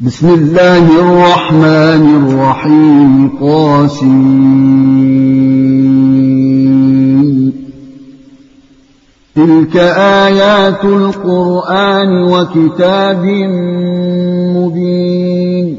بسم الله الرحمن الرحيم. قاسم تلك آيات القرآن وكتاب مبين.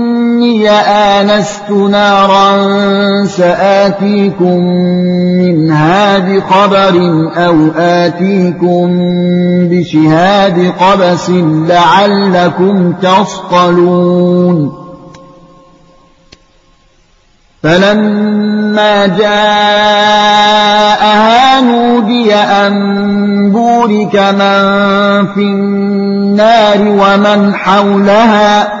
إني آنست نارا سآتيكم منها بخبر أو آتيكم بشهاد قبس لعلكم تصطلون. فلما جاءها نودي أن بورك من في النار ومن حولها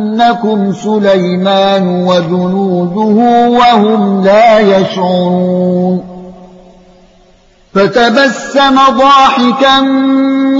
يحطمنكم سليمان وجنوده وهم لا يشعرون فتبسم ضاحكا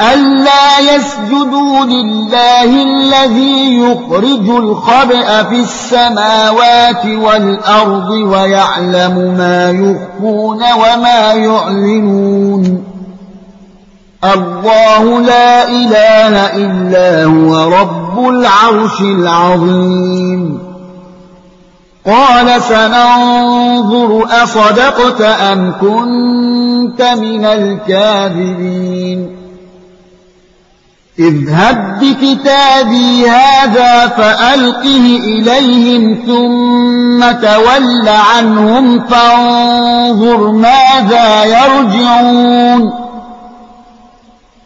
ألا يسجدوا لله الذي يخرج الخبأ في السماوات والأرض ويعلم ما يخفون وما يعلنون. الله لا إله إلا هو رب العرش العظيم. قال سننظر أصدقت أم كنت من الكاذبين. اذهب بكتابي هذا فألقه إليهم ثم تول عنهم فانظر ماذا يرجعون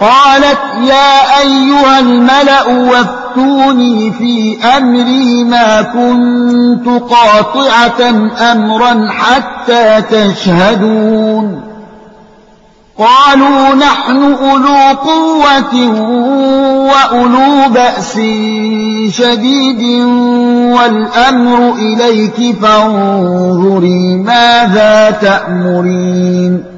قالت يا أيها الملأ وافتوني في أمري ما كنت قاطعة أمرا حتى تشهدون. قالوا نحن أولو قوة وأولو بأس شديد والأمر إليك فانظري ماذا تأمرين.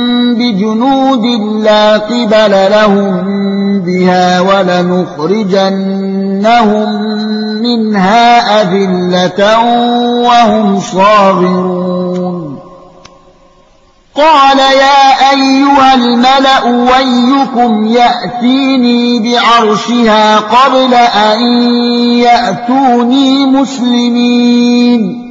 بجنود لا قبل لهم بها ولنخرجنهم منها أذلة وهم صاغرون. قال يا أيها الملأ ويكم يأتيني بعرشها قبل أن يأتوني مسلمين.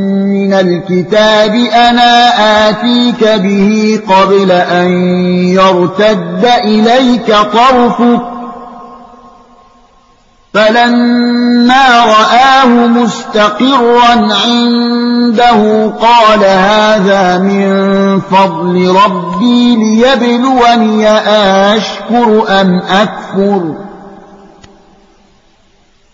من الكتاب أنا آتيك به قبل أن يرتد إليك طرفك فلما رآه مستقرا عنده قال هذا من فضل ربي ليبلوني أشكر أم أكفر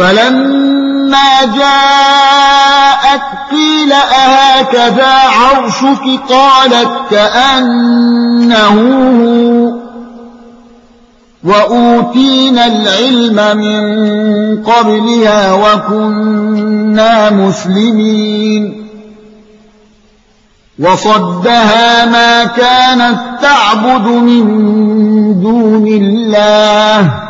فلما جاءت قيل أهكذا عرشك؟ قالت كأنه وأوتينا العلم من قبلها وكنا مسلمين. وصدها ما كانت تعبد من دون الله.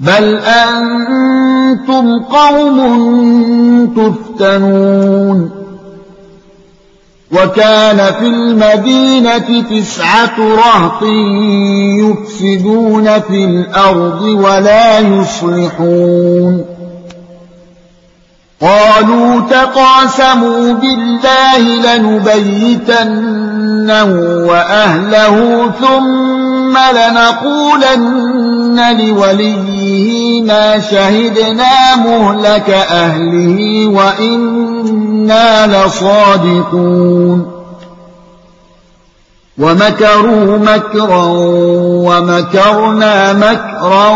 بل أنتم قوم تفتنون وكان في المدينة تسعة رهط يفسدون في الأرض ولا يصلحون قالوا تقاسموا بالله لنبيتنه وأهله ثم لنقولن لوليه ما شهدنا مهلك أهله وإنا لصادقون ومكروا مكرا ومكرنا مكرا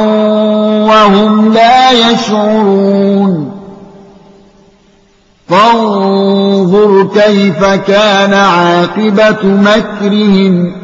وهم لا يشعرون فانظر كيف كان عاقبة مكرهم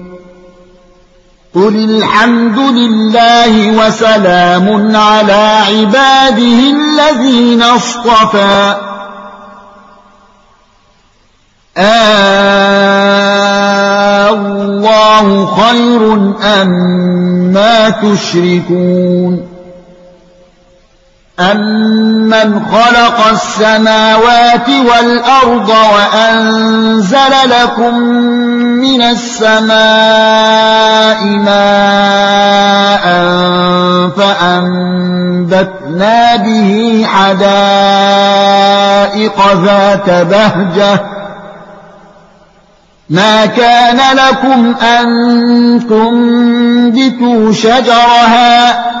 قل الحمد لله وسلام على عباده الذين اصطفى. آه الله خير أما ما تشركون. أَمَّنْ خَلَقَ السَّمَاوَاتِ وَالْأَرْضَ وَأَنزَلَ لَكُم مِّنَ السَّمَاءِ مَاءً فَأَنبَتْنَا بِهِ حَدَائِقَ ذَاتَ بَهْجَةٍ ما كان لكم أن تنبتوا شجرها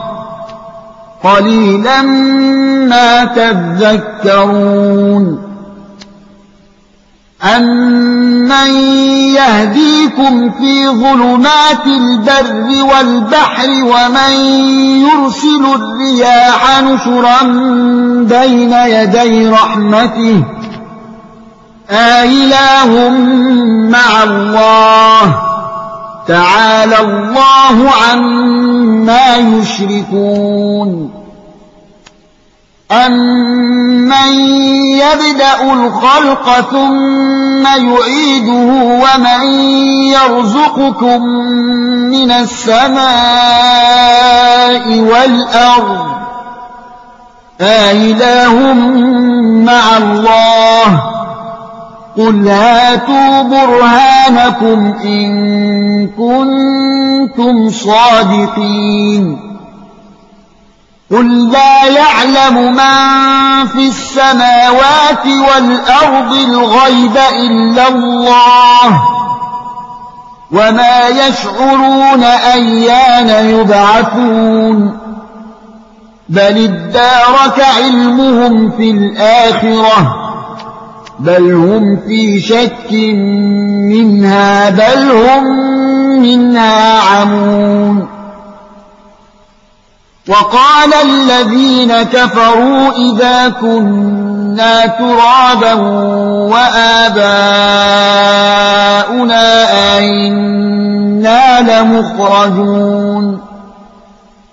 قليلا ما تذكرون. أمن يهديكم في ظلمات البر والبحر ومن يرسل الرياح نشرا بين يدي رحمته. آإله مع الله. تعالى الله عما يشركون. أمن يبدأ الخلق ثم يعيده ومن يرزقكم من السماء والأرض. آله مع الله. قل هاتوا برهانكم إن كنتم صادقين قل لا يعلم من في السماوات والأرض الغيب إلا الله وما يشعرون أيان يبعثون بل ادارك علمهم في الآخرة بل هم في شك منها بل هم منها عمون وقال الذين كفروا إذا كنا ترابا وآباؤنا أئنا لمخرجون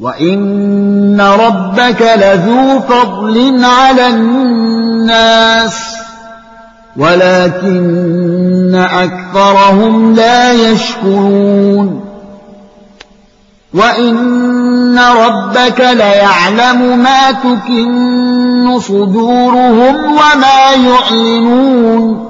وإن ربك لذو فضل على الناس ولكن أكثرهم لا يشكرون وإن ربك ليعلم ما تكن صدورهم وما يعلنون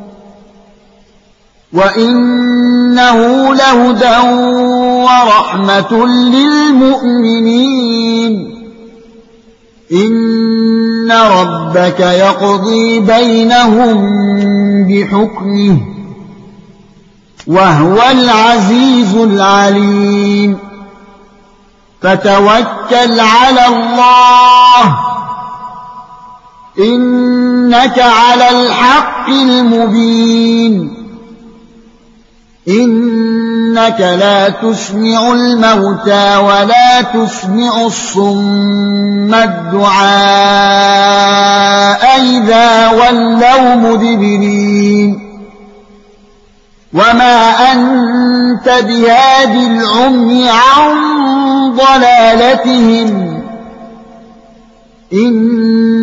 وإنه لهدى ورحمة للمؤمنين. إن ربك يقضي بينهم بحكمه وهو العزيز العليم. فتوكل على الله إنك على الحق المبين. إنك لا تسمع الموتى ولا تسمع الصم الدعاء إذا ولوا مدبرين وما أنت بهاد العمي عن ضلالتهم إن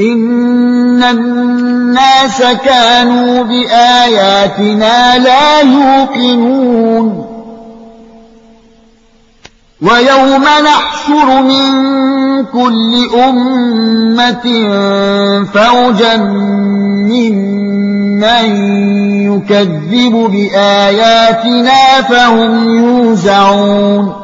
إن الناس كانوا بآياتنا لا يوقنون ويوم نحشر من كل أمة فوجا ممن يكذب بآياتنا فهم يوزعون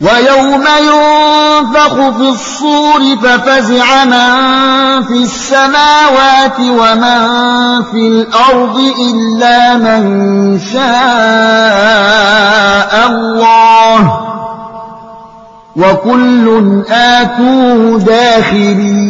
ويوم ينفخ في الصور ففزع من في السماوات ومن في الأرض إلا من شاء الله. وكل آتوه داخلين.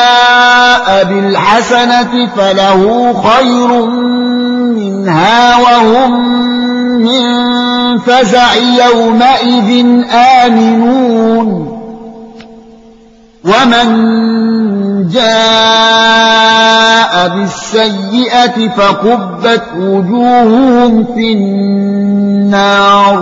بالحسنة فله خير منها وهم من الفزع يومئذ آمنون. ومن جاء بالسيئة فكبت وجوههم في النار.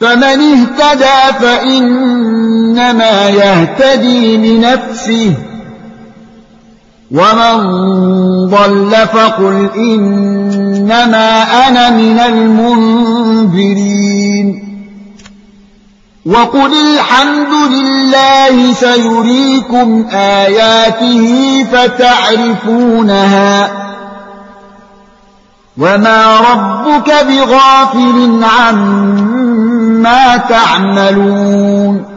فمن اهتدى فإنما يهتدي لنفسه. ومن ضل فقل إنما أنا من المنذرين. وقل الحمد لله سيريكم آياته فتعرفونها. وما ربك بغافل عما تعملون